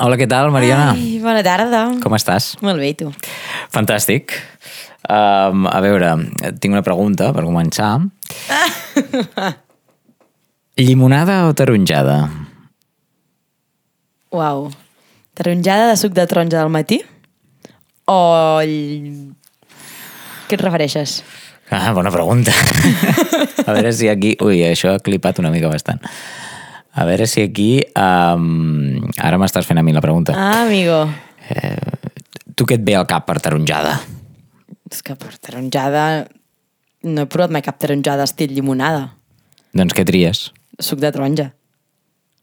Hola, què tal, Mariona? Ai, bona tarda. Com estàs? Molt bé, i tu? Fantàstic. Um, a veure, tinc una pregunta per començar. Llimonada o taronjada? Uau. Taronjada de suc de taronja del matí? O... ll- Què et refereixes? Ah, bona pregunta. a veure si aquí... Ui, això ha clipat una mica bastant. A veure si aquí... Um, ara m'estàs fent a mi la pregunta. Ah, amigo. Tu què et ve al cap per taronjada? És que per taronjada... No he provat mai cap taronjada estil llimonada. Doncs què tries? Suc de taronja.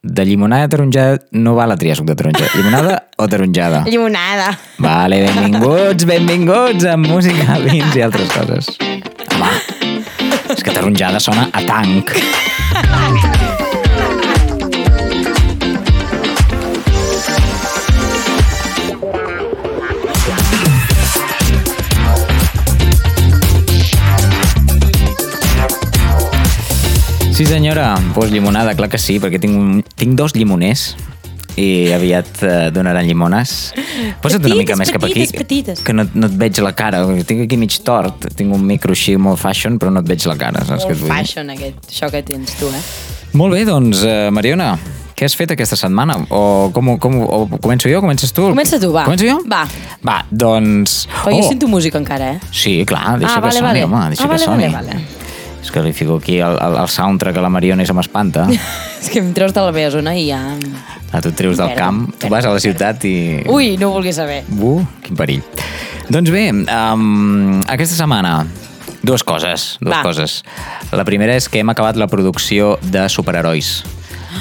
De llimonada a taronjada no val a triar suc de taronja. Llimonada o taronjada? Llimonada. Vale, benvinguts, benvinguts a música, vins i altres coses. Home, és que taronjada sona a tanc. Sí senyora, doncs llimonada, clar que sí, perquè tinc, un, tinc dos llimoners i aviat eh, donaran llimones. Posa't una Petites, mica més cap aquí, petites, que no, no et veig la cara. Tinc aquí mig tort, tinc un micro així molt fashion, però no et veig la cara, saps què et Molt vull fashion, aquest, això que tens tu, eh? Molt bé, doncs, eh, Mariona, què has fet aquesta setmana? O, com, com, o començo jo, comences tu? Comença tu, va. Començo jo? Va. Va, doncs... Però jo sento música encara, eh? Sí, clar, deixa Ah, que vale, soni, vale. home, deixa Ah, que vale, soni. vale, vale. És que li fico aquí el, el, el soundtrack a la Mariona i se m'espanta. És que em treus de la meva zona i ja... Ah, tu et treus del camp, tu vas a la ciutat i... Ui, no ho vulguis saber. Uh, quin perill. Doncs bé, um, aquesta setmana, dues coses, dues Va. coses. La primera és que hem acabat la producció de Superherois.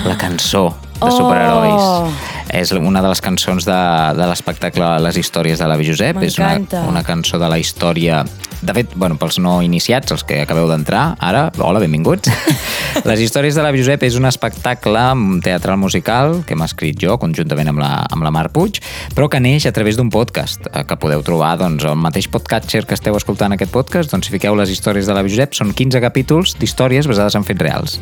La cançó de Oh. Superherois. És una de les cançons de, de l'espectacle Les històries de l'avi Josep. És una, una cançó de la història... De fet, bueno, pels no iniciats, els que acabeu d'entrar, ara, hola, benvinguts. Les històries de l'avi Josep és un espectacle teatral musical que hem escrit jo, conjuntament amb la, amb la Mar Puig, però que neix a través d'un podcast, eh, que podeu trobar doncs, al mateix podcatcher que esteu escoltant aquest podcast, doncs si fiqueu les històries de l'avi Josep, són 15 capítols d'històries basades en fets reals.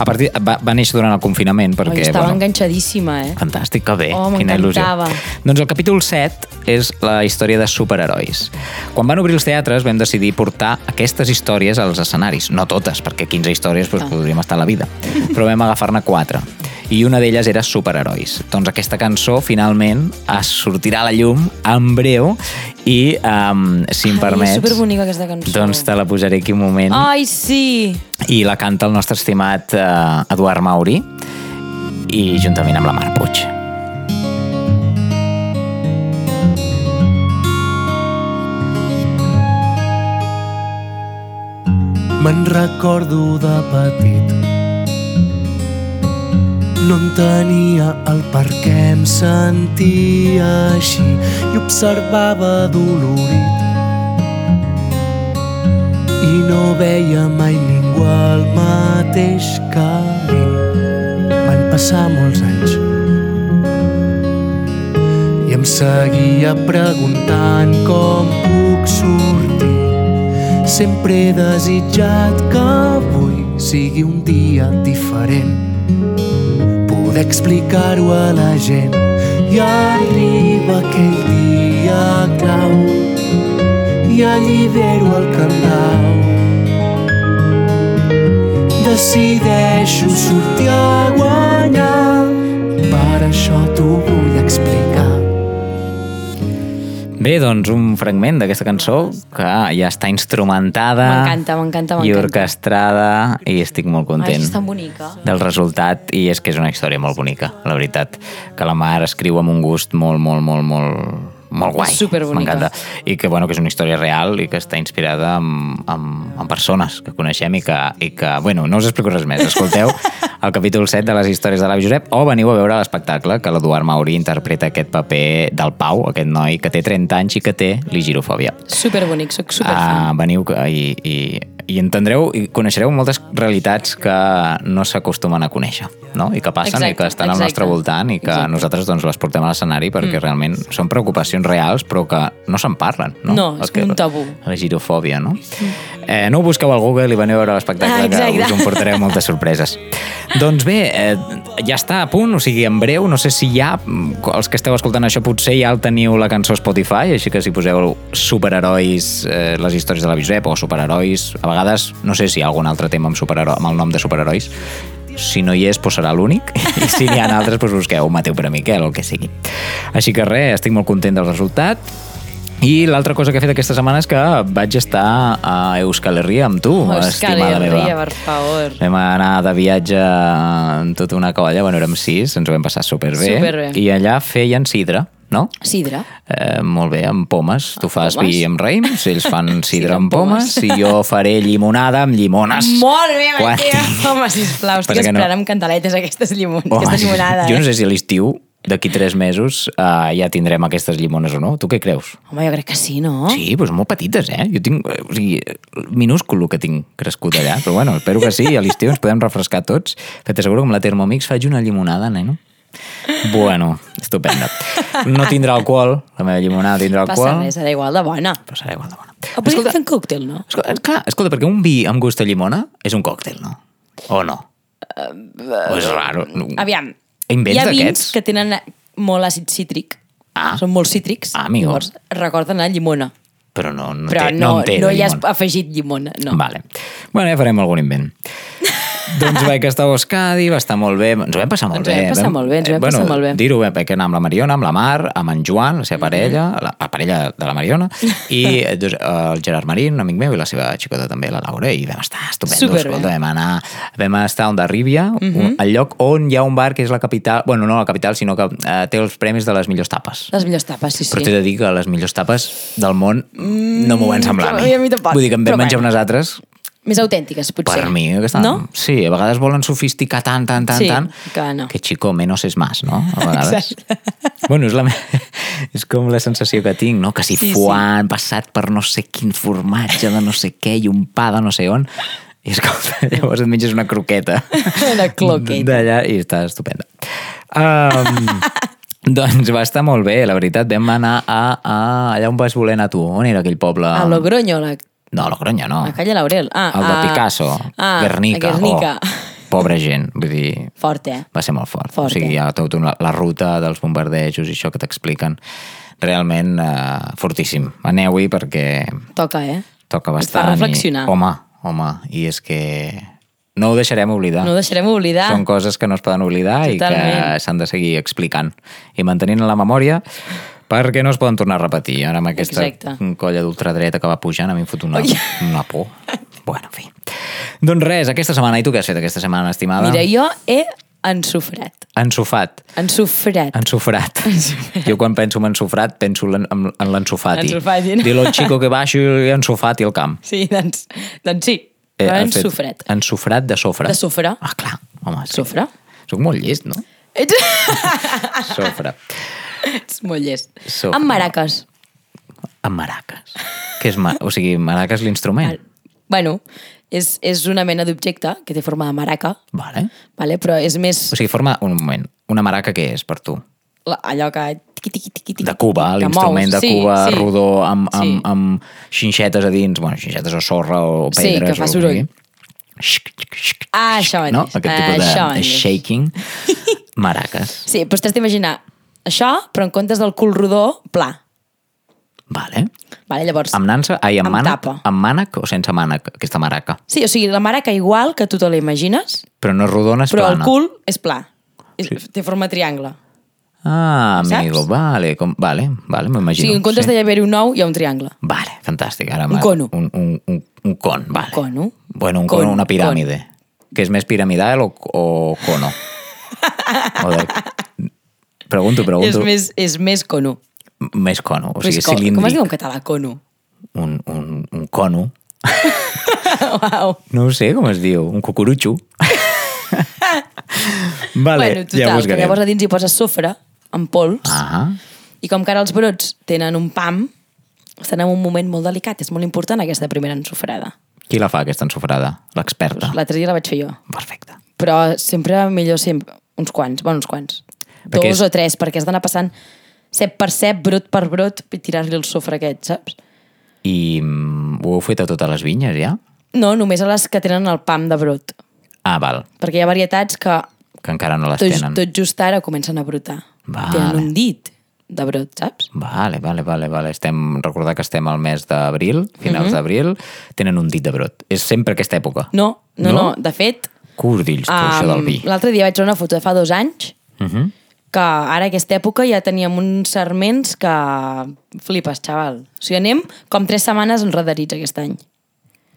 A partir, va, va néixer durant el confinament, Perquè. Oi, bueno, enganxadíssima, eh? Fantàstic, que bé, Oh, quina il·lusió. Doncs el capítol 7 és la història de superherois. Quan van obrir els teatres vam decidir portar aquestes històries als escenaris. No totes, perquè 15 històries doncs, podríem estar a la vida. Però vam agafar-ne 4 i una d'elles era superherois. Doncs aquesta cançó finalment es sortirà a la llum en breu i, um, si em Ai, permets, és superbonica aquesta cançó. doncs te la posaré aquí un moment Ai, sí! i la canta el nostre estimat uh, Eduard Mauri i juntament amb la Mar Puig. Me'n recordo de petit No entenia el per què em sentia així i observava dolorit i no veia mai ningú al mateix camí. Passar molts anys i em seguia preguntant com puc sortir. Sempre he desitjat que avui sigui un dia diferent. Poder explicar-ho a la gent i arriba aquell dia clau i allibero el candau. Decideixo sortir a guanyar, per això t'ho vull explicar. Bé, doncs un fragment d'aquesta cançó que ja està instrumentada M'encanta, m'encanta, i orquestrada i estic molt Ai, content és tan bonica. del resultat i és que és una història molt bonica, la veritat. Que la Mar escriu amb un gust molt, molt, molt, molt, molt guai. Superbonica. I que, bueno, que és una història real i que està inspirada en, en, en persones que coneixem i que, i que, bueno, no us explico res més. Escolteu el capítol 7 de les històries de l'avi Josep o veniu a veure l'espectacle que l'Eduard Mauri interpreta aquest paper del Pau, aquest noi que té 30 anys i que té ligirofòbia. Superbonic, soc superfan. Ah, veniu i, i, i entendreu i coneixereu moltes realitats que no s'acostumen a conèixer, no? I que passen i Exacte, que estan al exacte. nostre voltant i que Exacte. nosaltres doncs, les portem a l'escenari perquè mm. realment són preocupacions reals però que no se'n parlen, no? No, és que- un tabú. La girofòbia, no? Eh, no ho busqueu al Google i veniu a veure l'espectacle Ah, que us en portareu moltes sorpreses. Doncs bé, eh, ja està a punt, o sigui, en breu, no sé si ja, mm, els que esteu escoltant això potser ja el teniu la cançó Spotify, així que si poseu superherois, eh, les històries de la Josep o superherois, a vegades, no sé si hi ha algun altre tema amb, superheroi, amb el nom de superherois, si no hi és, doncs serà l'únic, i si n'hi ha altres, doncs busqueu Mateu per a Miquel o el que sigui. Així que res, estic molt content del resultat, i l'altra cosa que he fet aquesta setmana és que vaig estar a Euskal Herria amb tu, Euskal estimada meva. Herria, per favor. Vam anar de viatge amb tota una colla, bueno, érem sis, ens ho vam passar superbé. Superbé. I allà feien sidra, no? Sidra. Eh, molt bé, amb pomes. Tu fas pomes? vi amb raïms, ells fan sidra Sidra amb pomes, i jo faré llimonada amb llimones. Molt bé, Quan Home, sisplau, estic que no. esperant amb cantaletes aquestes llimon Home, aquesta llimonada. Jo no eh? sé si a l'estiu, d'aquí tres mesos, eh, ja tindrem aquestes llimones o no. Tu què creus? Home, jo crec que sí, no? Sí, doncs molt petites, eh? Jo tinc, eh, o sigui, minúscul que tinc crescut allà, però bueno, espero que sí, a l'estiu ens podem refrescar tots. Però t'asseguro que amb la Thermomix faig una llimonada, neno. Bueno, estupenda. No tindrà alcohol, la meva llimonada tindrà Passa alcohol, res, serà igual de bona. però serà igual de bona. O podríem fer un còctel, no? Escolta, clar, escolta, perquè un vi amb gust de llimona és un còctel, no? O no? o és raro? Aviam, Invents hi ha vins que tenen molt àcid cítric. Ah. Són molt cítrics. Ah, amigo. Llavors recorden a llimona. Però no, no Però té, no, en té, no hi has afegit llimona, no. Vale. Bueno, ja farem algun invent. doncs vaig estar a Euskadi, va estar molt bé, ens ho vam passar molt Ens bé. ho vam passar molt bé, ens ho vam bueno, passar molt bé. Dir-ho, vam perquè anar amb la Mariona, amb la Mar, amb en Joan, la seva parella, la, la parella de la Mariona, i eh, doncs, el Gerard Marín, un amic meu, i la seva xicota també, la Laura, i vam estar estupendos. Superbé. Escolta, vam anar, vam estar a Ondarribia, uh Mhm. -huh. el lloc on hi ha un bar que és la capital, bueno, no la capital, sinó que eh, té els premis de les millors tapes. Les millors tapes, sí, sí. Però t'he de dir que les millors tapes del món no m'ho van semblar a mi. Mm, a mi tampoc. Vull dir que em vam menjar bueno. unes altres Més autèntiques, potser. per mi, que estan... No? Sí, a vegades volen sofisticar tant, tant, tant, Sí, tant, que no. que chico, menos es más, no? A vegades. Exacte. Bueno, és, la... me- és com la sensació que tinc, no? Que si Sí, sí. fuan, passat per no sé quin formatge de no sé què i un pa de no sé on, i escolta, llavors et menges una croqueta. Una croqueta. D'allà i està estupenda. Um, doncs va estar molt bé, la veritat. Vam anar a, a allà on vas voler anar tu. On era aquell poble? A Logroño, la, No, a Logroño no. a Calle Laurel. Ah, El de a- Picasso, ah, Guernica. Guernica. Oh, pobra gent, vull dir... Fort, eh? Va ser molt fort. Fort, o sigui, eh? hi ha tota una, la ruta dels bombardejos i això que t'expliquen. Realment eh, fortíssim. Aneu-hi perquè Toca, eh? toca Et fa bastant. reflexionar. I, home, home, i és que no ho deixarem oblidar. No ho deixarem oblidar. Són coses que no es poden oblidar i que Totalment. s'han de seguir explicant i mantenint en la memòria perquè no es poden tornar a repetir. Ara amb aquesta Exacte. colla d'ultradreta que va pujant a mi em fot una, una por. Bueno, en fi. Doncs res, aquesta setmana, i tu què has fet aquesta setmana, estimada? Mira, jo he ensofrat. Ensofat. Ensofrat. Ensofrat. Jo quan penso en ensofrat penso en, en, en l'ensofati. Ensofati, no? Dilo chico que baixo i ensofati al camp. Sí, doncs, doncs sí. Eh, fet ensofrat. Ensofrat de sofre. De sofre. Ah, clar. Home, sí. Sofre? Soc molt llest, no? Ets, Sofre. ets molt llest. Sofre. Amb maraques. Amb maracas. Què és ma... O sigui, maraca és l'instrument. Bueno, és, és una mena d'objecte que té forma de maraca, Vale. vale? però és més O sigui, forma... Un moment. Una maraca què és per tu? la- allò que... Tiqui, tiqui, tiqui, tiqui, De Cuba, que l'instrument de. Sí, Cuba sí. rodó amb, amb, Sí. amb xinxetes a dins, bueno, xinxetes o sorra o Sí, pedres. que fa soroll. Ah, això mateix. No? Aquest tipus de, de shaking. Maracas. Sí, doncs t'has d'imaginar això, però en comptes del cul rodó, pla. Vale. Vale, llavors, Amb nansa, ai, amb, Amb mànec, tapa. amb mànec o sense mànec, aquesta maraca. sí, o sigui, la maraca igual que tu te la imagines, Però no és rodona, és però plana. el cul és pla. És, Té forma triangle. Ah, Saps? amigo, vale, com, vale, vale, O m'imagino. sigui, en comptes sí. d'haver-hi un ou, hi ha un triangle. Vale, fantàstic. Ara Un cono. Un, un, un, un con, vale. Cono. Bueno, un Cono, cono, una piràmide. Que és més piramidal o, o cono? o de... Pregunto, pregunto. És més, és més cono. Més cono, o Més sigui, co- Com es cilíndric. diu en català, cono? Un, un, un cono. Uau. No ho sé com es diu, un cucurutxo. vale, bueno, total, ja buscarem. llavors a dins hi poses sofre, amb pols, Ah, i com que ara els brots tenen un pam, estan en un moment molt delicat. És molt important aquesta primera ensofrada. qui la fa, aquesta ensofrada? L'experta. L'altre dia la vaig fer jo. Perfecte. Però sempre millor sempre uns quants, bueno, uns quants. Perquè Dos és- o tres, perquè has d'anar passant cep per cep, brot per brot, i tirar-li el sofre aquest, saps? I mm, ho heu fet a totes les vinyes, ja? No, només a les que tenen el pam de brot. Ah, val, Perquè hi ha varietats que que encara no les tot, tenen. tot just ara comencen a brotar. Vale. Tenen un dit de brot, saps? Vale, vale, vale, vale. Estem, recordar que estem al mes d'abril, finals Mhm. d'abril, tenen un dit de brot. És sempre aquesta època. No, no, No? no. De fet, Cordills, tu, això del vi. l'altre dia vaig veure una foto de fa dos anys Uh -huh. Que ara a aquesta època ja teníem uns serments que flipes, xaval. O sigui, anem com tres setmanes enredarits aquest any.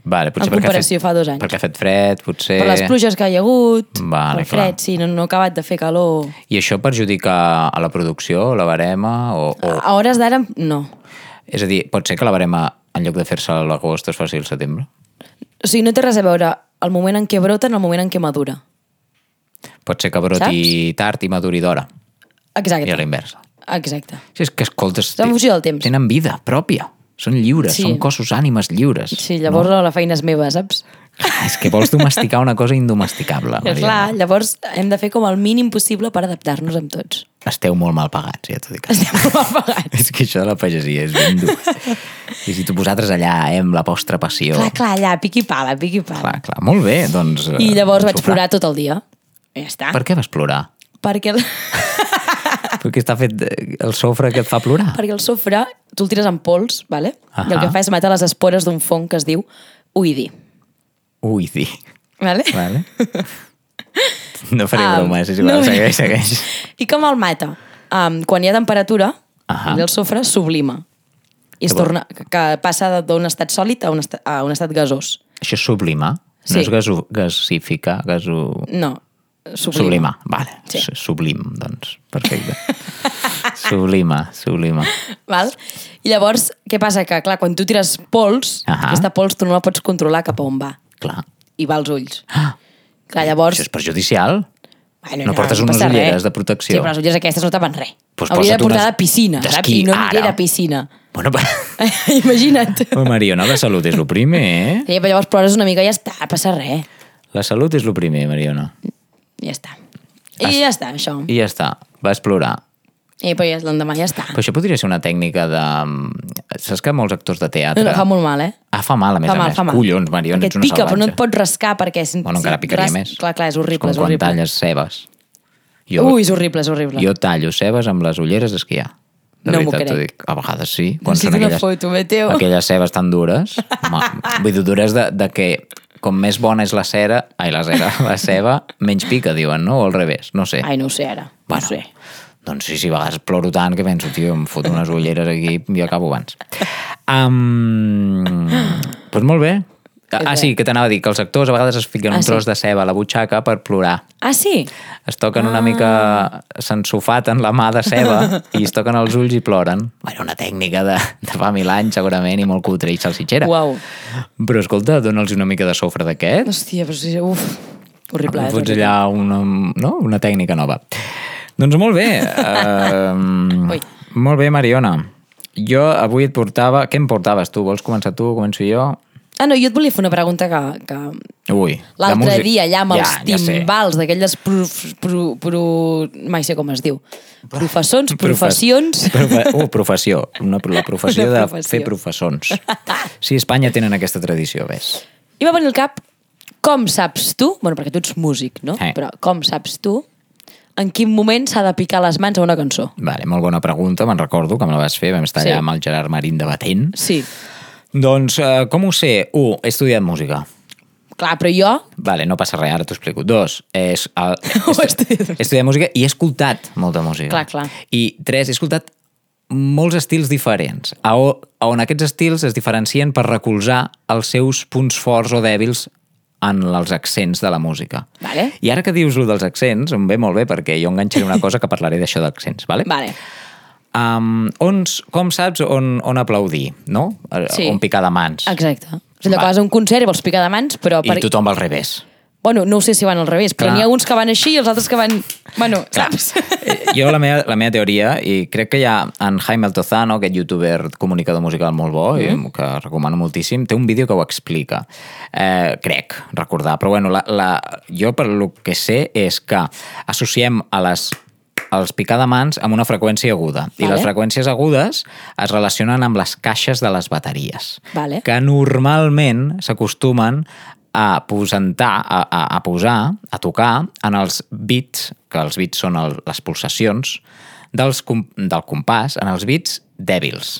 Vale, potser En comparació fet, fa dos anys. Perquè ha fet fred, potser... Per les pluges que hi ha hagut, Vale, el fred, clar. sí, no, no ha acabat de fer calor. I això perjudica a la producció, la barema, o, o... A hores d'ara, no. És a dir, pot ser que la barema, en lloc de fer-se a l'agost, es faci al setembre? O sigui, no té res a veure el moment en què brota en el moment en què madura. Pot ser que broti tard i maduri d'hora, Exacte. i a l'inversa. Exacte. Sí, és que, escoltes, en funció del temps. tenen vida pròpia, són lliures, Sí. són cossos, ànimes lliures. Sí, llavors no? la feina és meva, saps? Ah, És que vols domesticar una cosa indomesticable, Ja, Mariana. clar, llavors hem de fer com el mínim possible per adaptar-nos amb tots. Esteu molt mal pagats, ja t'ho dic. Estem molt apagats. És que això de la pagesia és ben dur. I si tu vosaltres allà, eh, amb la vostra passió... Clar, clar, allà, piqui pala, piqui pala. clar, clar. Molt bé, doncs... eh, I llavors vaig sofrar. plorar tot el dia. Ja està. Per què vas plorar? Perquè, el... Perquè està fet eh, el sofre que et fa plorar. perquè el sofre tu el tires en pols, vale? i el que fa és matar les espores d'un fong que es diu uidi. Ui, di. Vale? Vale. No faré Ah, bromes, és igual, no. segueix, segueix. I com el mata? Um, quan hi ha temperatura, Ahà. el sofre sublima. I es torna, que passa d'un estat sòlid a un, estat, a un estat gasós. Això és sublimar? Sí. No és gaso, gasificar, gaso... No, sublima. Sublima, vale. Sí. Sublim, doncs. Perfecte. sublima, sublima. Val? I llavors, què passa? Que, clar, quan tu tires pols, Ahà. aquesta pols tu no la pots controlar cap a on va. Clar. I va als ulls. Ah, Clar, llavors... això és perjudicial? Bueno, no portes unes passa ulleres res. de protecció? Sí, però les ulleres aquestes no tapen res. Pues Hauria de portar unes de piscina, saps? I no aniré de piscina. Bueno, però... Imagina't. Oh, Mariona, la salut és el primer, eh? Sí, però llavors plores una mica i ja està, passa res. La salut és el primer, Mariona. Ja està. I ja està, això. I ja està, vas plorar. I però ja l'endemà ja està. Però això podria ser una tècnica de... Saps que molts actors de teatre... No, no, fa molt mal, eh? Ah, fa mal, a més fa a mal, més. fa mal. Collons, Mariona, Perquè ets et una pica, però no et pots rascar perquè... Si, Bueno, encara picaria ras- més. Clar, clar, és horrible, com és quan horrible. talles cebes. Ui, és horrible, és horrible. Jo tallo cebes amb les ulleres d'esquiar. De No m'ho crec. dic. A vegades sí. Quan Necessito són aquelles, foto, Mateo. aquelles cebes tan dures. Home, vull dir, dures de, de que com més bona és la cera, ai, la cera, la ceba, menys pica, diuen, no? O al revés, no sé. Ai, no ho sé ara. No Bueno, ho sé. Doncs sí, sí, a vegades ploro tant que penso, tio, em foto unes ulleres aquí i acabo abans. Um, doncs molt bé. Ah, sí, que t'anava a dir que els actors a vegades es fiquen Ah, un sí? tros de ceba a la butxaca per plorar. Ah, sí? Es toquen una mica... s'ensofaten la mà de ceba i es toquen els ulls i ploren. Bueno, una tècnica de, de fa mil anys, segurament, i molt cutre i salsitxera. Uau. Però, escolta, dona'ls una mica de sofre d'aquest. Hòstia, però sí, uf. Horrible, eh? Fots allà una, no? una tècnica nova. Doncs molt bé. Uh, Ui. molt bé, Mariona. Jo avui et portava... Què em portaves tu? Vols començar tu? Començo jo? Ah, no, jo et volia fer una pregunta que, que Ui. de l'altre música. dia allà amb els ja, ja sé. timbals d'aquelles pro, pro, pro, mai sé com es diu, professons, Profe- professions... Profe... Uh, professió. Una, la professió Una de professió. fer professons. Sí, a Espanya tenen aquesta tradició, ves. I va venir al cap, com saps tu, bueno, perquè tu ets músic, no? Eh. Però com saps tu en quin moment s'ha de picar les mans a una cançó? Vale, molt bona pregunta, me'n recordo que me la vas fer, vam estar Sí. allà amb el Gerard Marín debatent. Sí, Doncs, uh, com ho sé? Un, he estudiat música. clar, però jo... Vale, no passa res, ara t'ho explico. Dos, és, el, he estudiat. he estudiat música i he escoltat molta música. Clar, clar. I tres, he escoltat molts estils diferents, a on aquests estils es diferencien per recolzar els seus punts forts o dèbils en els accents de la música. Vale. I ara que dius lo dels accents, em ve molt bé perquè jo enganxaré una cosa que parlaré d'això d'accents, vale? Vale. Um, on, com saps on, on aplaudir, no? Eh, Sí. On picar de mans. Exacte. És allò Va. que vas a un concert i vols picar de mans, però... I tothom al revés. Bueno, no sé si van al revés, però n'hi ha uns que van així i els altres que van... Bueno, Clar. saps? Eh, Jo la meva, la meva teoria, i crec que hi ha en Jaime Altozano, aquest youtuber comunicador musical molt bo, mm. i que recomano moltíssim, té un vídeo que ho explica. Eh, crec, recordar. Però bueno, la, la, jo per lo que sé és que associem a les els picadamans amb una freqüència aguda. I Vale. les freqüències agudes es relacionen amb les caixes de les bateries. Vale. Que normalment s'acostumen a posentar, a, a, a posar, a tocar en els beats, que els beats són el, les pulsacions, dels, del compàs, en els beats dèbils.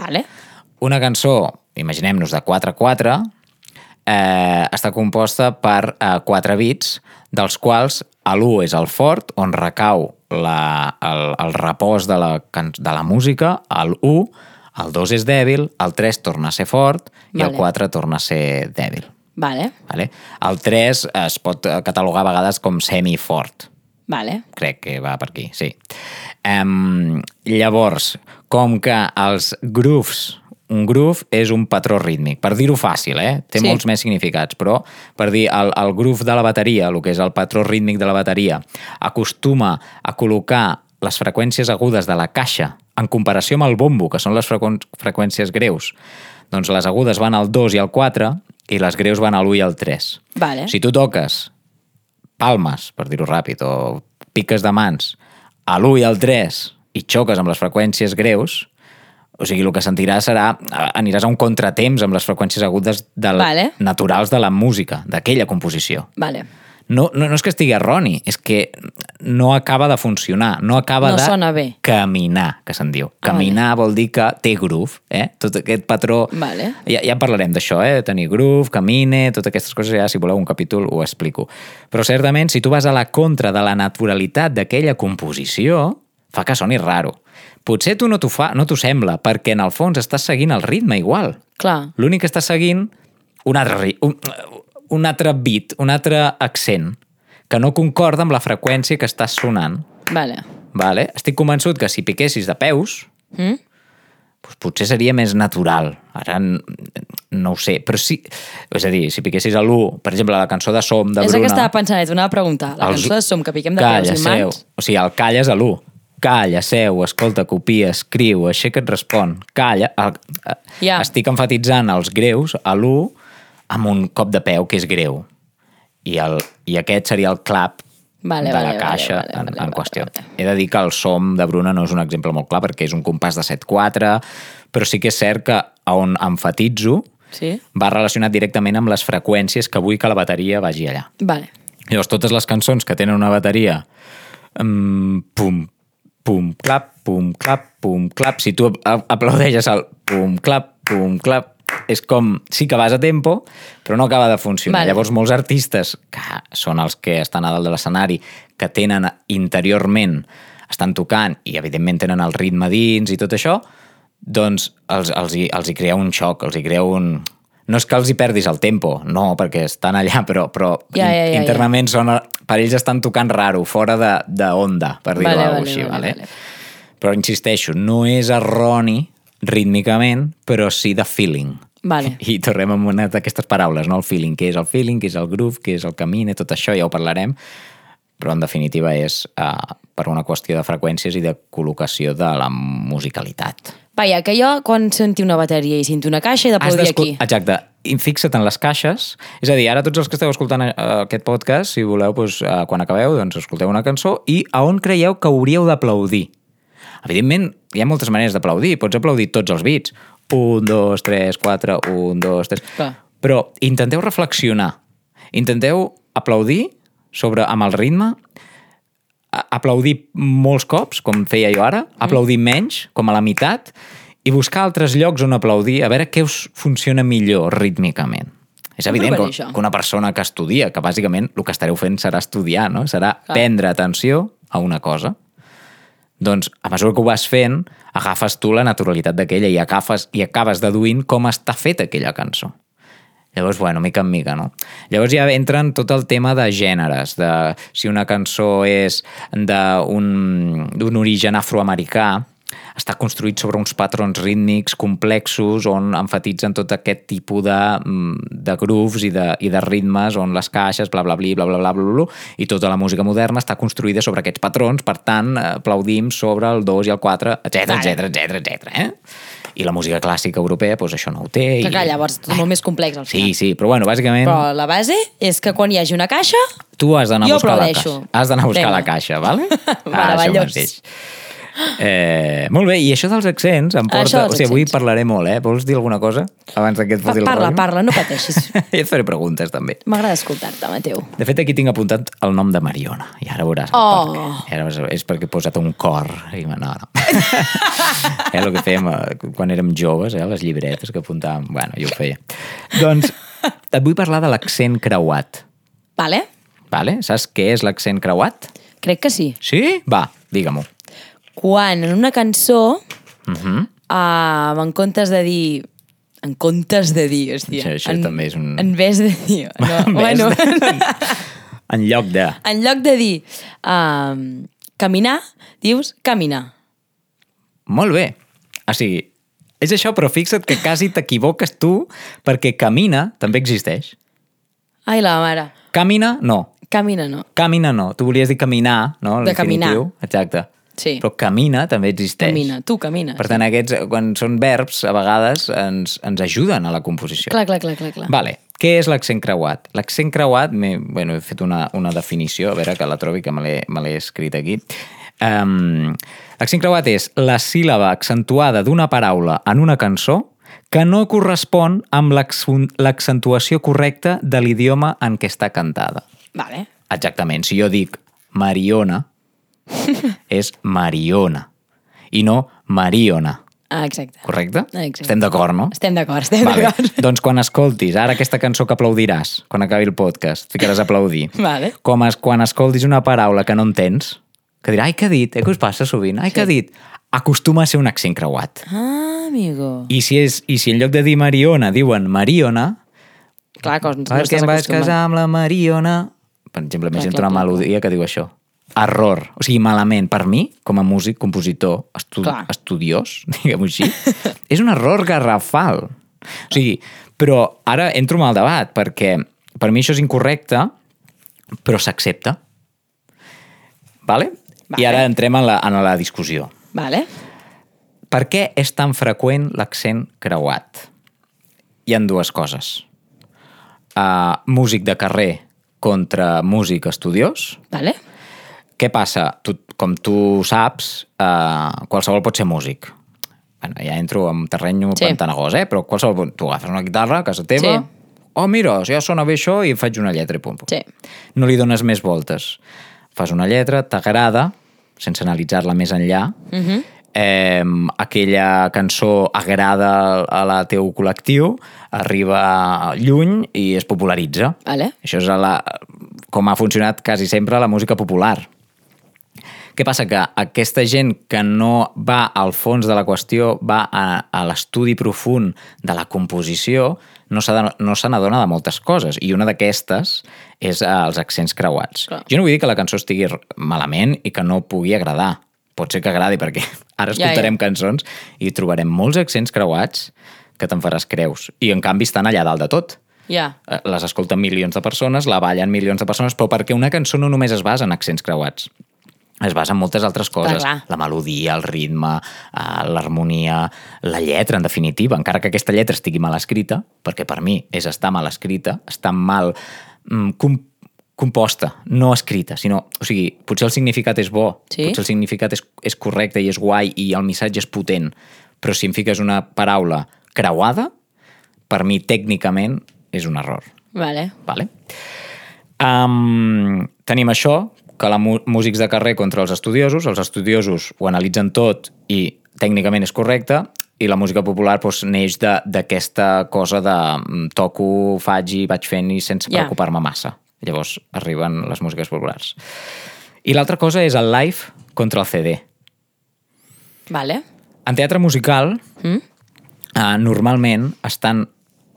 Vale. Una cançó, imaginem-nos de 4-4, eh, està composta per eh, 4 bits, dels quals l'1 és el fort, on recau la, el, el repòs de la, de la música, el 1, el 2 és dèbil, el 3 torna a ser fort i el Vale. 4 torna a ser dèbil. Vale. Vale? El 3 es pot eh, catalogar a vegades com semifort. Vale. Crec que va per aquí, sí. Um, llavors, com que els grooves, un groove és un patró rítmic, per dir-ho fàcil, eh? té Sí. molts més significats, però per dir el, el groove de la bateria, el que és el patró rítmic de la bateria, acostuma a col·locar les freqüències agudes de la caixa en comparació amb el bombo, que són les freqüen- freqüències greus. Doncs les agudes van al 2 i al 4 i les greus van a l'1 i al 3. Vale. Si tu toques palmes, per dir-ho ràpid, o piques de mans a l'1 i al 3 i xoques amb les freqüències greus, o sigui, el que sentiràs serà... aniràs a un contratemps amb les freqüències agudes del, Vale. naturals de la música, d'aquella composició. Vale. No, no, no és que estigui erroni, és que no acaba de funcionar, no acaba No de sona bé. caminar, que se'n diu. Caminar vol dir que té groove, eh? Tot aquest patró... Vale. Ja, ja parlarem d'això, eh? Tenir groove, camine, totes aquestes coses, ja si voleu un capítol ho explico. Però certament, si tu vas a la contra de la naturalitat d'aquella composició, fa que soni raro. Potser tu no t'ho fa, no t'ho sembla, perquè en el fons estàs seguint el ritme igual. Clar. L'únic que estàs seguint un altre, un, un altre beat, un altre accent, que no concorda amb la freqüència que estàs sonant. Vale. Vale? Estic convençut que si piquessis de peus, Mm? doncs potser seria més natural. Ara no ho sé, però sí... És a dir, si piquessis a l'1, per exemple, la cançó de Som, de és Bruna... el que estava pensant, et anava a preguntar. La els- cançó de Som, que piquem de Calla, peus i seu. mans. O sigui, el calla és a l'1. Calla, seu, escolta, copia, escriu, aixeca't, respon. Calla. El, Ja. Estic enfatitzant els greus a l'1 amb un cop de peu que és greu. I, el, i aquest seria el clap Vale, de vale, la vale, caixa vale, en, vale, en vale, qüestió. vale. He de dir que el som de Bruna no és un exemple molt clar perquè és un compàs de 7-4, però sí que és cert que on enfatitzo Sí? va relacionat directament amb les freqüències que vull que la bateria vagi allà. Vale. Llavors, totes les cançons que tenen una bateria um, pum, pum, clap, pum, clap, pum, clap, si tu aplaudeixes el pum, clap, pum, clap, és com, sí que vas a tempo, però no acaba de funcionar. Vale. Llavors, molts artistes, que són els que estan a dalt de l'escenari, que tenen interiorment, estan tocant i, evidentment, tenen el ritme dins i tot això, doncs els, els, hi, els hi crea un xoc, els hi crea un... No és que els hi perdis el tempo, no, perquè estan allà, però, però Ja, ja, ja, ja. internament són, per ells estan tocant raro, fora de, de onda, per dir-ho vale, vale, així. vale, Vale, vale. Però insisteixo, no és erroni rítmicament, però sí de feeling. Vale. I tornem amb una d'aquestes paraules, no? El feeling, què és el feeling, què és el groove, què és el camí, tot això ja ho parlarem, però en definitiva és uh, per una qüestió de freqüències i de col·locació de la musicalitat. Vaja, que jo, quan senti una bateria i sento una caixa, he d'aplaudir d'escol- aquí. Exacte. I fixa't en les caixes. És a dir, ara tots els que esteu escoltant eh, aquest podcast, si voleu, doncs, eh, quan acabeu, doncs escolteu una cançó i a on creieu que hauríeu d'aplaudir. Evidentment, hi ha moltes maneres d'aplaudir. Pots aplaudir tots els beats. Un, dos, tres, quatre, un, dos, tres... Clar. Però intenteu reflexionar. Intenteu aplaudir sobre, amb el ritme, aplaudir molts cops, com feia jo ara, aplaudir menys, com a la meitat, i buscar altres llocs on aplaudir, a veure què us funciona millor rítmicament. És evident que, que una persona que estudia, que bàsicament el que estareu fent serà estudiar, no? serà Clar. prendre atenció a una cosa. Doncs, a mesura que ho vas fent, agafes tu la naturalitat d'aquella i, agafes, i acabes deduint com està feta aquella cançó. Llavors, bueno, mica en mica, no? Llavors ja entren tot el tema de gèneres, de si una cançó és d'un origen afroamericà, està construït sobre uns patrons rítmics complexos on enfatitzen tot aquest tipus de, mm, de grooves i de, i de ritmes on les caixes, bla, bla, bla, bla, bla, bla, bla, bla, i tota la música moderna està construïda sobre aquests patrons, per tant, eh, aplaudim sobre el 2 i el 4, etc etc etc etc. eh? I la música clàssica europea, doncs això no ho té. Que i... clar, llavors és molt més complex al final. Sí, sí, però bueno, bàsicament Però la base és que quan hi hagi una caixa... tu has d'anar a buscar la caixa. Has d'anar a buscar Vinga. la caixa, vale? Ah, això Meravellós. mateix. Eh, molt bé, i això dels accents em porta... Això dels o sigui, avui accents. parlaré molt, eh? Vols dir alguna cosa abans que et Pa posi el parla, rotllo? parla, no pateixis. I et faré preguntes, també. M'agrada escoltar-te, Mateu. De fet, aquí tinc apuntat el nom de Mariona, i ara veuràs Oh. per què. Ara és perquè he posat un cor. I, no, no. eh, el que fèiem eh, quan érem joves, eh, les llibretes que apuntàvem. Bueno, jo ho feia. Doncs et vull parlar de l'accent creuat. Vale? Vale? Saps què és l'accent creuat? Crec que sí. Sí? Va, digue-m'ho. Quan en una cançó, Uh -huh. uh, en comptes de dir... En comptes de dir, hòstia. Això- això en, també és un- En vez de dir... No, En bueno, de- En lloc de... en lloc de dir uh, caminar, dius caminar. Molt bé. O sigui, és això, però fixa't que quasi t'equivoques tu perquè camina també existeix. Ai, la mare. Camina, no. Camina no. Camina no. Tu volies dir caminar, no? De caminar. Exacte. Sí. Però camina també existeix. Camina. Tu camines. Per tant, aquests, quan són verbs, a vegades ens, ens ajuden a la composició. Clar, clar, clar, clar. clar. Vale. Què és l'accent creuat? L'accent creuat, bueno, he fet una, una definició, a veure que la trobi, que me l'he escrit aquí. Um, l'accent creuat és la síl·laba accentuada d'una paraula en una cançó que no correspon amb l'accent- l'accentuació correcta de l'idioma en què està cantada. Vale. Exactament. Si jo dic Mariona, és Mariona i no Mariona. Ah, exacte. Correcte? Exacte. Estem d'acord, no? Estem d'acord, estem Vale. d'acord. doncs quan escoltis ara aquesta cançó que aplaudiràs, quan acabi el podcast, ficaràs a aplaudir. Vale. Com es, quan escoltis una paraula que no entens, que dirà, ai, què ha dit? Eh, que us passa sovint? Ai, què ha dit? Acostuma a ser un accent creuat. Ah, amigo. I si, és, I si en lloc de dir Mariona diuen Mariona, Clar, que no perquè estàs em vaig acostumat. casar amb la Mariona... Per exemple, m'he sentit una melodia que diu això. Error. O sigui, malament. Per mi, com a músic, compositor, estu Clar. estudiós, diguem-ho així, és un error garrafal. O sigui, però ara entro en el debat, perquè per mi això és incorrecte, però s'accepta. Vale? Vale. I ara entrem en la, en la discussió. Vale. Per què és tan freqüent l'accent creuat? Hi han dues coses. Uh, músic de carrer contra músic estudiós. Vale. Què passa? Tu, com tu saps, uh, qualsevol pot ser músic. Bueno, ja entro en terreny Sí. pantanagós, eh? però qualsevol... Tu agafes una guitarra a casa teva, Sí. oh, mira, ja sona bé això, i faig una lletra i pum, pum. Sí. No li dones més voltes. Fas una lletra, t'agrada, sense analitzar-la més enllà, uh Mhm. -huh. eh, aquella cançó agrada a la teu col·lectiu, arriba lluny i es popularitza. Vale. Això és la, com ha funcionat quasi sempre la música popular. Què passa? Que aquesta gent que no va al fons de la qüestió, va a, a l'estudi profund de la composició, no se n'adona no n'adona de moltes coses. I una d'aquestes és eh, els accents creuats. Clar. Jo no vull dir que la cançó estigui malament i que no pugui agradar. Pot ser que agradi, perquè ara Ja, ja. escoltarem cançons i trobarem molts accents creuats que te'n faràs creus. I en canvi estan allà dalt de tot Ja. eh, les escolten milions de persones, la ballen milions de persones, però perquè una cançó no només es basa en accents creuats. Es basa en moltes altres coses. Clar, clar. La melodia, el ritme, eh, l'harmonia, la lletra, en definitiva. Encara que aquesta lletra estigui mal escrita, perquè per mi és estar mal escrita, està mal mm, com, composta, no escrita, sinó... O sigui, potser el significat és bo, Sí. potser el significat és, és correcte i és guai i el missatge és potent, però si em fiques una paraula creuada, per mi tècnicament és un error. Vale. Vale? Um, tenim això, mu- músics de carrer contra els estudiosos, els estudiosos ho analitzen tot i tècnicament és correcte, i la música popular doncs, neix d'aquesta cosa de mm, toco, faig i vaig fent i sense Ja. preocupar-me massa. Llavors arriben les músiques populars. I l'altra cosa és el live contra el CD. Vale. En teatre musical, Mm? Uh, normalment estan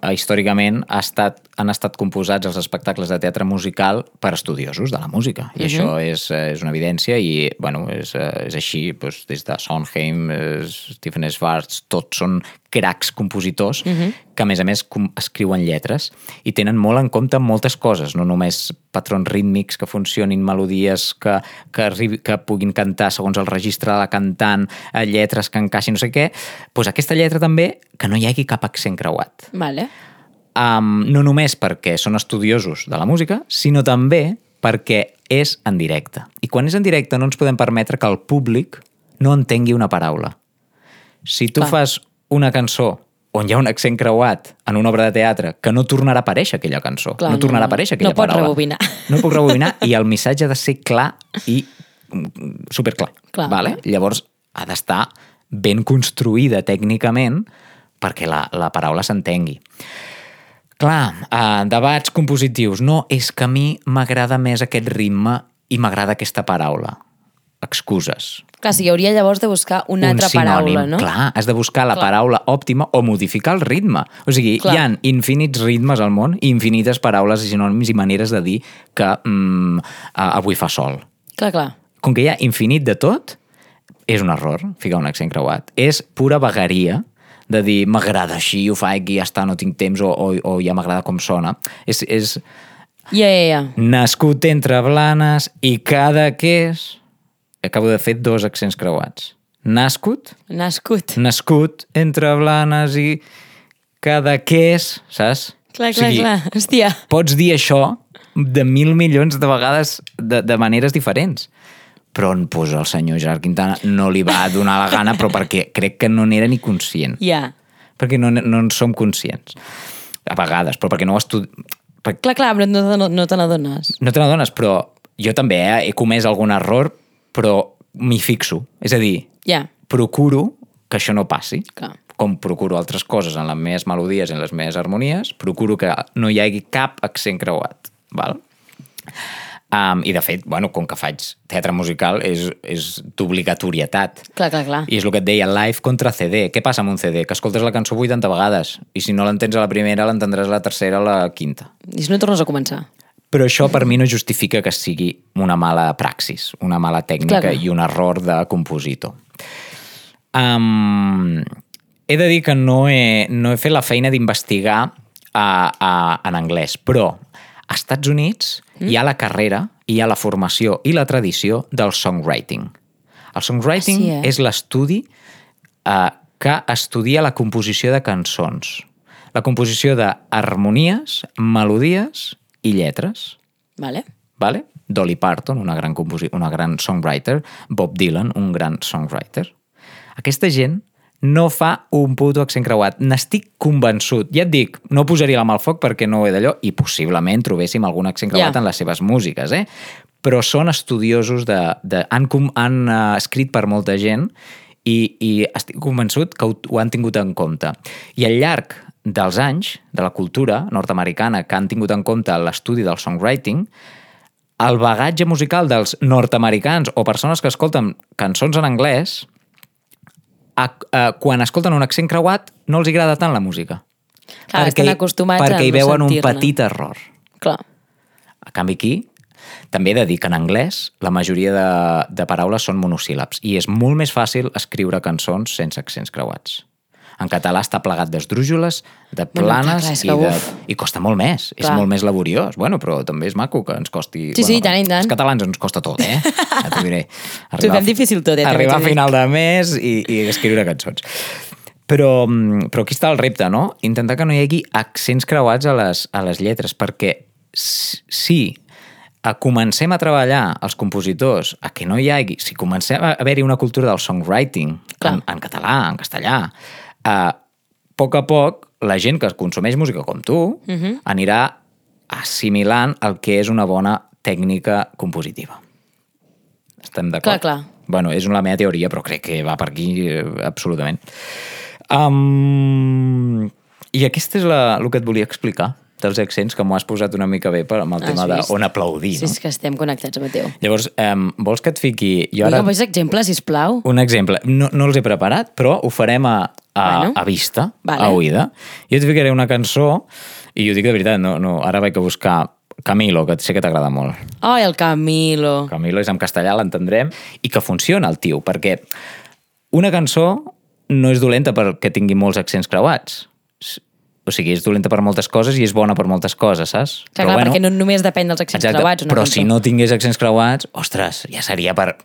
històricament ha estat, han estat composats els espectacles de teatre musical per estudiosos de la música. I això és, eh, és una evidència i bueno, és, eh, és així doncs, des de Sondheim, eh, Stephen Schwartz, tots són cracs compositors que a més a més escriuen lletres i tenen molt en compte moltes coses, no només patrons rítmics que funcionin, melodies que, que, arribi, que puguin cantar segons el registre de la cantant, eh, lletres que encaixin no sé què, doncs aquesta lletra també que no hi hagi cap accent creuat. Vale. Um, no només perquè són estudiosos de la música, sinó també perquè és en directe. I quan és en directe no ens podem permetre que el públic no entengui una paraula. Si tu Clar. fas una cançó on hi ha un accent creuat en una obra de teatre que no tornarà a aparèixer aquella cançó, Clar, no no, tornarà no. a aparèixer No aquella pots paraula. rebobinar. No puc rebobinar i el missatge ha de ser clar i mm, superclar. Clar. Vale? Llavors ha d'estar ben construïda tècnicament perquè la, la paraula s'entengui. Clar, uh, debats compositius. No, és que a mi m'agrada més aquest ritme i m'agrada aquesta paraula. Excuses. Clar, sí, hi hauria llavors de buscar una un altra sinònim. paraula, no? Clar, has de buscar la Clar. paraula òptima o modificar el ritme. O sigui, Clar. hi han infinits ritmes al món infinites paraules i sinònims i maneres de dir que mm, avui fa sol. Clar, clar. Com que hi ha infinit de tot, és un error ficar un accent creuat. És pura vagaria de dir m'agrada així, ho faig i ja està, no tinc temps o, o, o ja m'agrada com sona. És, és Ja, ja, ja. nascut entre Blanes i cada que és... Acabo de fer dos accents creuats. Nascut, Nascut. nascut entre Blanes i cada que és, saps? Clar, clar, clar. Hòstia. Pots dir això de mil milions de vegades de, de maneres diferents. Però on posa el senyor Gerard Quintana no li va donar la gana, però perquè crec que no n'era ni conscient. Ja. Perquè no, no en som conscients. A vegades, però perquè no ho estudi... Per... Clar, clar, però no, no, no te n'adones. No te n'adones, però jo també eh, he comès algun error, però m'hi fixo. És a dir, Ja. procuro que això no passi. Clar. Com procuro altres coses en les meves melodies i en les meves harmonies, procuro que no hi hagi cap accent creuat. Val? Um, I de fet, bueno, com que faig teatre musical és, és d'obligatorietat. Clar, clar, clar. I és el que et deia, live contra CD. Què passa amb un CD? Que escoltes la cançó 80 vegades i si no l'entens a la primera, l'entendràs a la tercera o a la quinta. I si no tornes a començar. Però això per mi no justifica que sigui una mala praxis, una mala tècnica Clar i un error de compositor. Um, he de dir que no he, no he fet la feina d'investigar en anglès, però a Estats Units mm. hi ha la carrera, hi ha la formació i la tradició del songwriting. El songwriting Ah, sí, eh? és l'estudi eh, que estudia la composició de cançons. La composició d'harmonies, melodies i lletres. Vale? Vale? Dolly Parton, una gran, composi una gran songwriter, Bob Dylan, un gran songwriter. Aquesta gent no fa un puto accent creuat. N'estic convençut. Ja et dic, no posaria la mà al foc perquè no ho he d'allò i possiblement trobéssim algun accent creuat Ja. en les seves músiques, eh? Però són estudiosos de... de han com, han uh, escrit per molta gent i, i estic convençut que ho, ho han tingut en compte. I al llarg dels anys de la cultura nord-americana que han tingut en compte l'estudi del songwriting, el bagatge musical dels nord-americans o persones que escolten cançons en anglès, a, a, quan escolten un accent creuat, no els agrada tant la música. Clar, estan acostumats a perquè hi no veuen un petit error. Clar. A canvi aquí, també he de dir que en anglès la majoria de, de paraules són monosíl·labs i és molt més fàcil escriure cançons sense accents creuats. En català està plegat d'esdrújoles, de Bueno, planes clar, és i, de, uf. i costa molt més. És Clar. molt més laboriós. Bueno, però també és maco que ens costi... Sí, sí, bueno, i tant, i tant. Els catalans ens costa tot, eh? Ja t'ho diré. T'ho fem difícil tot, eh, Arribar a final de mes i, i escriure cançons. Però, mm, però aquí està el repte, no? Intentar que no hi hagi accents creuats a les, a les lletres, perquè si, si a comencem a treballar els compositors a que no hi hagi, si comencem a haver-hi una cultura del songwriting Clar. en, en català, en castellà, a poc a poc la gent que consumeix música com tu uh -huh. anirà assimilant el que és una bona tècnica compositiva. Estem d'acord? Clar, clar. Bueno, és la meva teoria, però crec que va per aquí eh, absolutament. Um, I aquesta és la, el que et volia explicar dels accents, que m'ho has posat una mica bé per, amb el Has tema vist? d'on aplaudir, Sí, no? és que estem connectats, Mateu. Llavors, um, vols que et fiqui... Jo Ara... que exemples, sisplau. Un exemple. No, no els he preparat, però ho farem a, a, Bueno. a vista, Vale. a oïda. Jo et ficaré una cançó, i ho dic de veritat, no, no, ara vaig a buscar Camilo, que sé que t'agrada molt. Ai, el Camilo. Camilo és en castellà, l'entendrem, i que funciona el tio, perquè una cançó no és dolenta perquè tingui molts accents creuats. O sigui, és dolenta per moltes coses i és bona per moltes coses, saps? Que clar, perquè no només depèn dels accents Exacte, creuats. Una però cançó. si no tingués accents creuats, ostres, ja seria per...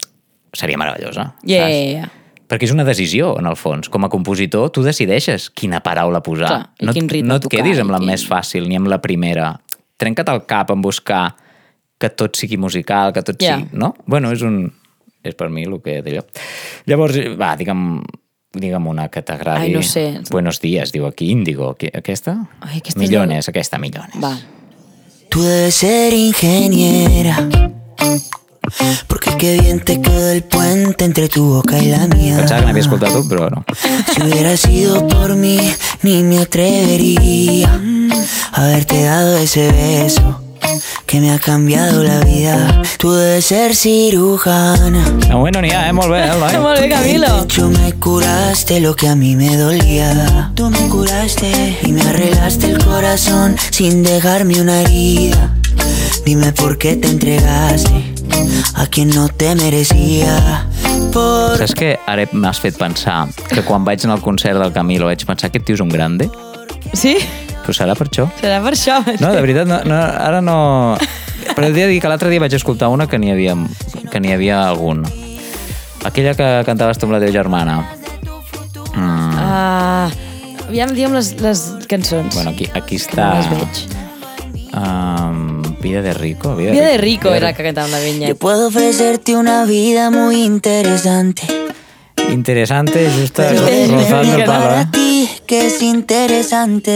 Seria meravellosa, Yeah, saps? yeah, yeah. Perquè és una decisió, en el fons. Com a compositor, tu decideixes quina paraula posar. Clar, no, quin ritme no et tocar, quedis amb la quin- més fàcil ni amb la primera. Trenca't el cap en buscar que tot sigui musical, que tot Ja. sigui... No? Bueno, és un, és per mi el que. Llavors, va, digue'm, digue'm una que t'agradi. Ai, no sé. Buenos días, diu aquí, Índigo. Aquesta? Ai, aquesta millones, aquesta, millones. Va. Tú debes ser ingeniera. Porque qué bien te quedó el puente entre tu boca y la mía. Pensava que n'havia escoltat tu, però no. Si hubiera sido por mí, ni me atrevería a haberte dado ese beso que me ha cambiado la vida. Tú debes ser cirujana. No n'hi ha, eh? Molt bé, eh, el noi? Molt bé, Camilo. De hecho, me curaste lo que a mí me dolía. Tú me curaste y me arreglaste el corazón sin dejarme una herida. Dime por qué te entregaste a quien no te merecía. Por Saps que ara m'has fet pensar que quan vaig anar al concert del Camilo vaig pensar que aquest tio és un grande? Sí? Però serà per això? Serà per això? No, de veritat, no, no, ara no... Però he de dir que l'altre dia vaig escoltar una que n'hi havia, que n'hi havia algun. Aquella que cantaves tu amb la teva germana. Mm, Ah, aviam, digue'm les, les cançons. bueno, aquí, aquí que no està... les veig. Um, Vida de Rico. Vida, Vida de Rico Vida era la que cantava amb la yo Vinyet. puedo ofrecerte una vida muy interesante. Interesante, justo rozando el que palo, Para eh? ti que es interesante.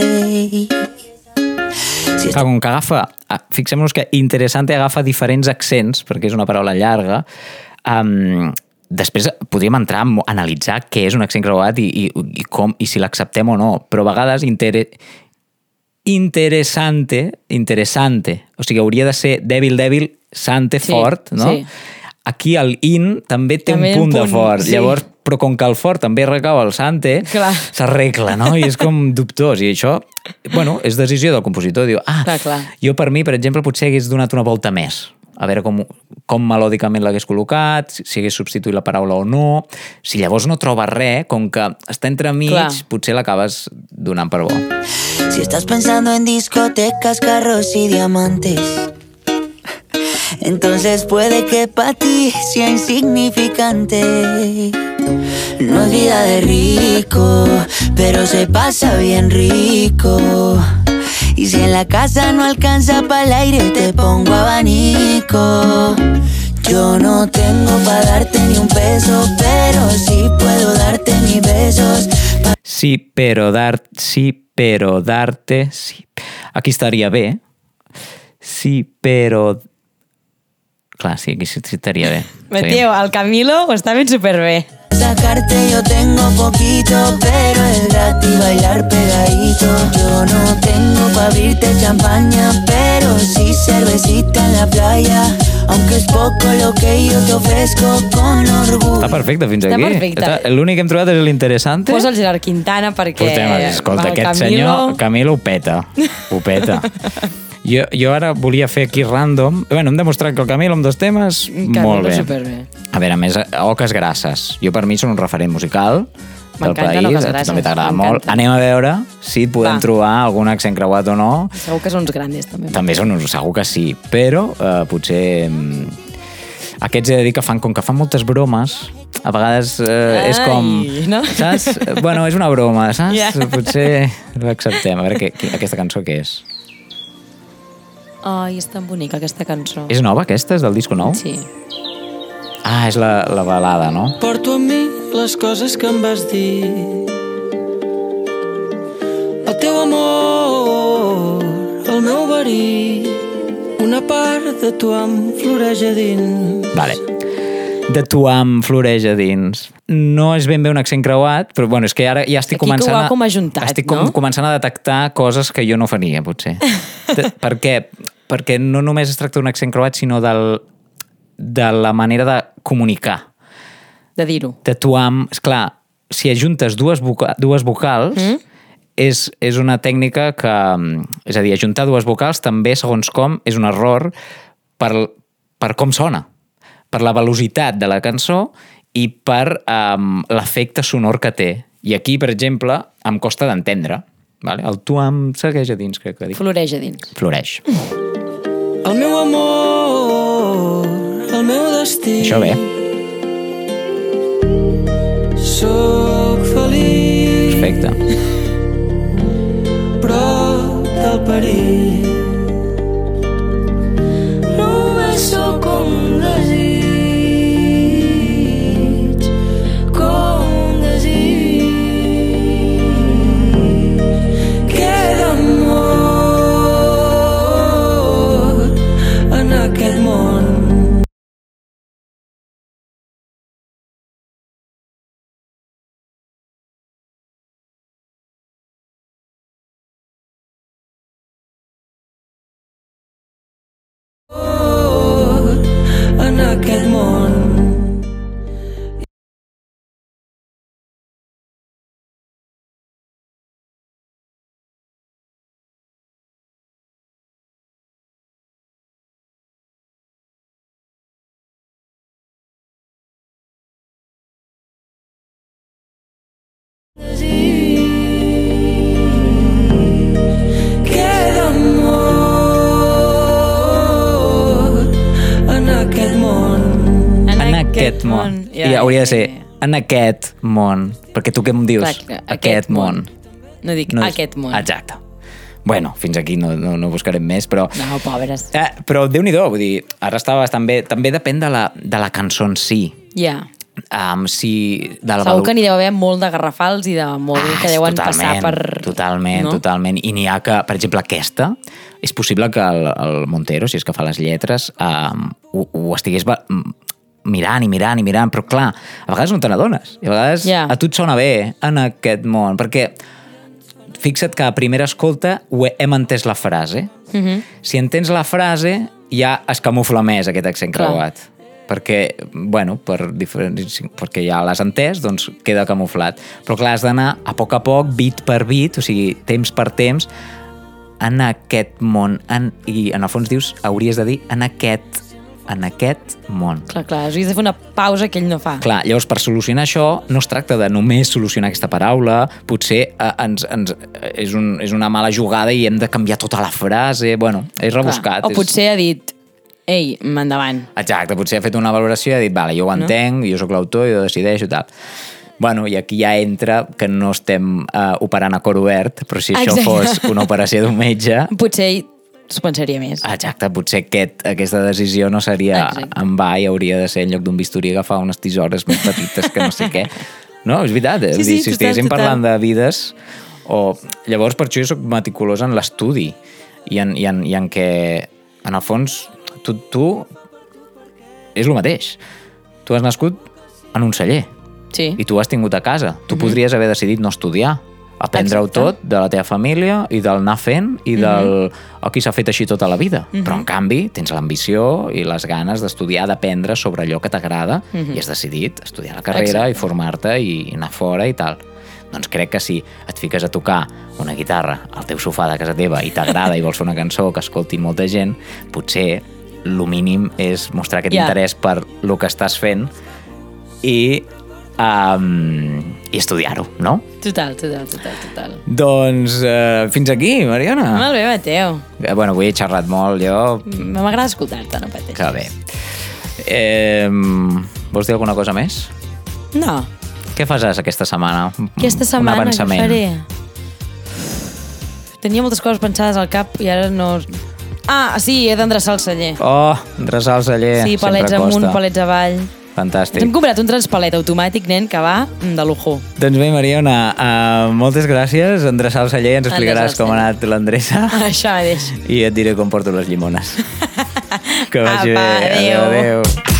Si Clar, com que agafa... ah, Fixem-nos que interessante agafa diferents accents, perquè és una paraula llarga. Um, després podríem entrar a analitzar què és un accent creuat i, i, i, com, i si l'acceptem o no, però a vegades inter... interessante, interessante, o sigui, hauria de ser dèbil, dèbil, sante, Sí, fort, no? sí. Aquí el in també té També un un punt, de punt, fort. sí. Llavors, però com que el fort també recau al sante, s'arregla, no? I és com dubtós. I això, bueno, és decisió del compositor. Diu, ah, Clar, clar. jo per mi, per exemple, potser hagués donat una volta més. A veure com, com melòdicament l'hagués col·locat, si si hagués substituït la paraula o no. Si llavors no trobes res, com que està entremig, Clar. potser l'acabes donant per bo. Si estás pensando en discotecas, carros y diamantes, entonces puede que para ti sea insignificante. No es vida de rico, pero se pasa bien rico. Y si en la casa no alcanza para el aire, te pongo abanico. Yo no tengo para darte ni un peso, pero sí puedo darte mis besos. Sí, però dar, sí, però darte, sí. Aquí estaria bé. Sí, però... Clar, sí, aquí sí estaria bé. Me tío, al Camilo ho està ben superbé. Sacarte yo tengo poquito, pero es gratis bailar pegadito. Yo no tengo para abrirte champaña, pero sí cervecita en la playa. Aunque es poco lo que yo te ofrezco con orgullo. Està perfecte fins Està aquí. perfecte. L'únic que hem trobat és l'interessant. Posa el Gerard Quintana perquè... Portem, escolta, el aquest Camilo... senyor, Camilo, ho peta. Ho peta. Jo, jo ara volia fer aquí random... Bueno, hem demostrat que el Camilo amb dos temes, Camilo molt bé. superbé. A veure, a més, Oques Grasses. Jo per mi són un referent musical del país. A tu també t'agrada molt. Anem a veure si et podem Va. trobar algun accent creuat o no. Segur que són uns grandes, també. També són uns, segur que sí, però eh, potser... mm, Aquests he de dir que fan, com que fan moltes bromes, a vegades eh, és com... Ai, no? Saps? Bueno, és una broma, saps? Ja. Potser l'acceptem. A veure, què, què, aquesta cançó què és? Ai, és tan bonica aquesta cançó. És nova, aquesta? És del disco nou? Sí. Ah, és la, la balada, no? Porto amb mi les coses que em vas dir. El teu amor, el meu verí, una part de tu em floreix a dins. Vale. De tu am floreix a dins. No és ben bé un accent creuat, però bueno, és que ara ja estic Aquí començant ha a... com ajuntat, estic com, no? començant a detectar coses que jo no faria, potser. De, per què? Perquè no només es tracta d'un accent creuat, sinó del, de la manera de comunicar. De dir-ho. De tu am... Esclar, si ajuntes dues, voca dues vocals, mm? és, és una tècnica que... És a dir, ajuntar dues vocals també, segons com, és un error per, per com sona, per la velocitat de la cançó i per um, l'efecte sonor que té. I aquí, per exemple, em costa d'entendre. Vale? El tu am segueix a dins, crec que dic. Floreix a dins. Floreix. El meu amor, el meu destí. Això bé. Soc feliç, Perfecte. prop del perill. Aquest món. Ja, I hauria de ser ja, ja. en aquest món. Perquè tu què em dius? Clar, clar, aquest món. No dic és- aquest món. Exacte. Bueno, fins aquí no, no, no buscarem més, però... No, pobres. Eh, però déu nhi vull dir, ara està bastant bé. També depèn de la, de la cançó en si. Ja. Um, si de la Segur que n'hi deu haver molt de garrafals i de molt que és deuen totalment, passar per... Totalment, no? totalment. I n'hi ha que, per exemple, aquesta, és possible que el, el Montero, si és que fa les lletres, um, ho, ho estigués mirant i mirant i mirant, però clar, a vegades no te n'adones. A vegades Ja. a tu et sona bé en aquest món, perquè fixa't que a primera escolta ho he, hem entès la frase. Uh -huh. Si entens la frase, ja es camufla més aquest accent Clar. creuat. Perquè, bueno, per diferents, perquè ja l'has entès, doncs queda camuflat. Però clar, has d'anar a poc a poc, bit per bit, o sigui, temps per temps, en aquest món. En, I en el fons dius, hauries de dir en aquest, en aquest món. Clar, clar, has de fer una pausa que ell no fa. Clar, llavors per solucionar això no es tracta de només solucionar aquesta paraula, potser eh, ens, ens, eh, és, un, és una mala jugada i hem de canviar tota la frase, bueno, és rebuscat. Clar. O és... potser ha dit, ei, endavant. Exacte, potser ha fet una valoració i ha dit, vale, jo ho entenc, jo sóc l'autor, jo decideixo i tal. Bueno, i aquí ja entra que no estem uh, operant a cor obert, però si això Exacte. fos una operació d'un metge, Potser s'ho pensaria més. exacte, potser aquest, aquesta decisió no seria Exacte. en va i hauria de ser en lloc d'un bisturí agafar unes tisores més petites que no sé què. No, és veritat? Sí, sí, dir, si total, estiguéssim total. parlant de vides o... Llavors, per això jo soc meticulós en l'estudi i en, i, en, i en què, en el fons, tu, tu és el mateix. Tu has nascut en un celler Sí. i tu has tingut a casa. Tu podries haver decidit no estudiar, aprendre-ho tot de la teva família i del anar fent i del... o qui s'ha fet així tota la vida. Però, en canvi, tens l'ambició i les ganes d'estudiar, d'aprendre sobre allò que t'agrada i has decidit estudiar la carrera Exacte. i formar-te i anar fora i tal. Doncs crec que si et fiques a tocar una guitarra al teu sofà de casa teva i t'agrada i vols fer una cançó que escolti molta gent, potser el mínim és mostrar aquest Ja. interès per lo que estàs fent i, um, i estudiar-ho, no? Total, total, total, total. Doncs uh, fins aquí, Mariona. Molt bé, Mateu. Eh, Bueno, avui he xerrat molt, jo... M'agrada escoltar-te, no pateixis. Que bé. Eh, vols dir alguna cosa més? No, Què faràs aquesta setmana? aquesta setmana què faré? Tenia moltes coses pensades al cap i ara no... Ah, sí, he d'endreçar el celler. Oh, endreçar el celler. sí, palets amunt, palets avall. Fantàstic. Ens hem comprat un transpalet automàtic, nen, que va de lujo. Doncs bé, Mariona, uh, moltes gràcies. Endreçar el celler, ens explicaràs com ha anat l'endreça Això mateix. i et diré com porto les llimones. que vagi Apa, bé. adéu. adéu.